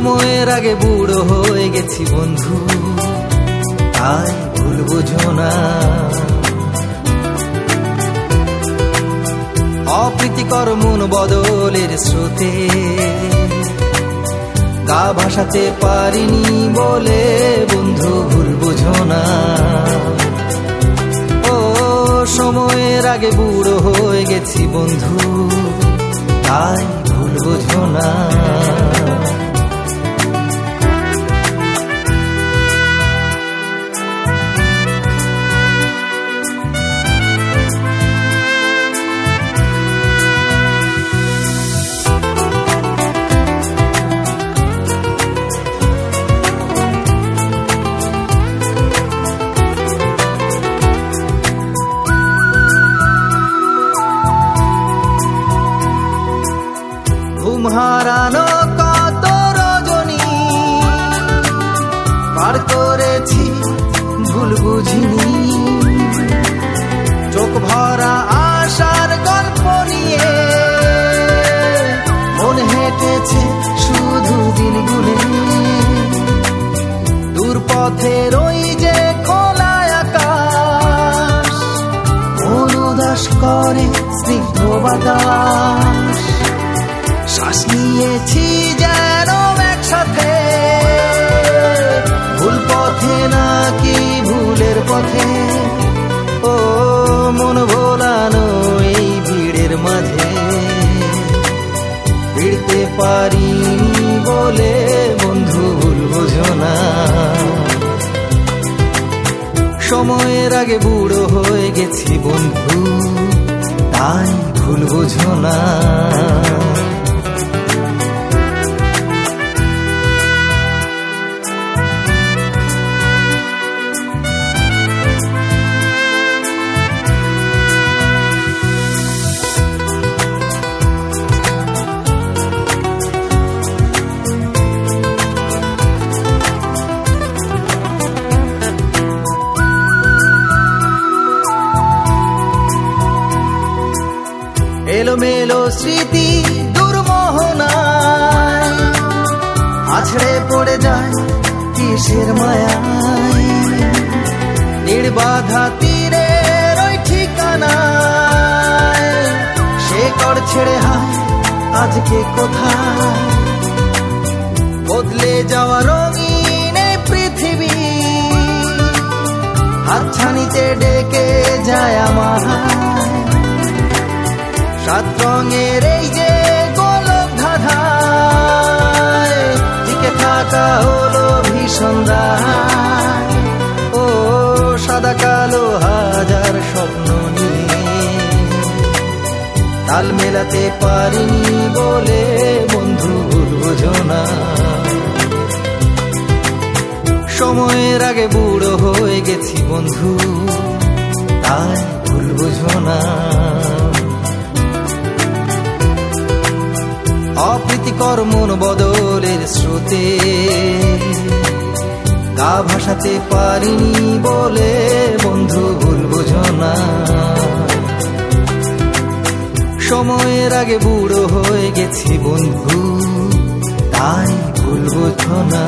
সময়ের আগে বুড়ো হয়ে গেছি বন্ধু। তাই ভুল বুঝো না। অপ্রীতিকর মন বদলের স্রোতে গা ভাসাতে পারিনি বলে বন্ধু ভুল বুঝো না। ও, সময়ের আগে বুড়ো হয়ে গেছি বন্ধু, তাই ভুল বুঝো না। ঘুম হারানো কত রজনী। পার করেছি ভুল বুঝিনি। চোখ ভরা আশার গল্প নিয়ে মন হেঁটেছে শুধু দিনগুলি দূর পথের ওই যে খোলা আকাশ অনুদাস করে স্নিগ্ধ বাতাস। শ্বাস নিয়েছি যেন একসাথে। ভুল পথে নাকি ভুলের পথে। ও, মন ভোলানো এই ভিড়ের মাঝে। ফিরতে পারি বলে বন্ধু ভুল বোঝো না। সময়ের আগে বুড়ো হয়ে গেছি বন্ধু, তাই ভুল বুঝো না। এলোমেলো স্মৃতি দুর্মোহনায় আছড়ে পড়ে যায় কিসের মায়ায় নির্বাধা তীরের ওই ঠিকানায় সে কর ছেড়ে হায় আজকে কোথায়? বদলে যাওয়া রঙিন পৃথিবী, হাতছানিতে ডেকে যায় আমার রঙের এই যে গোলক ধাঁধায় থাকা হলো ভীষণ ও সাদা কালো হাজার স্বপ্ন নিয়ে। তাল মেলাতে পারিনি বলে বন্ধু ভুল সময়ের আগে বুড়ো হয়ে গেছি বন্ধু, তাই ভুল বুঝো না অপ্রীতিকর মন বদলের স্রোতে। গা ভাসাতে পারিনি বলে বন্ধু ভুল বোঝনা সময়ের আগে বুড়ো হয়ে গেছি বন্ধু, তাই ভুল বোঝো না।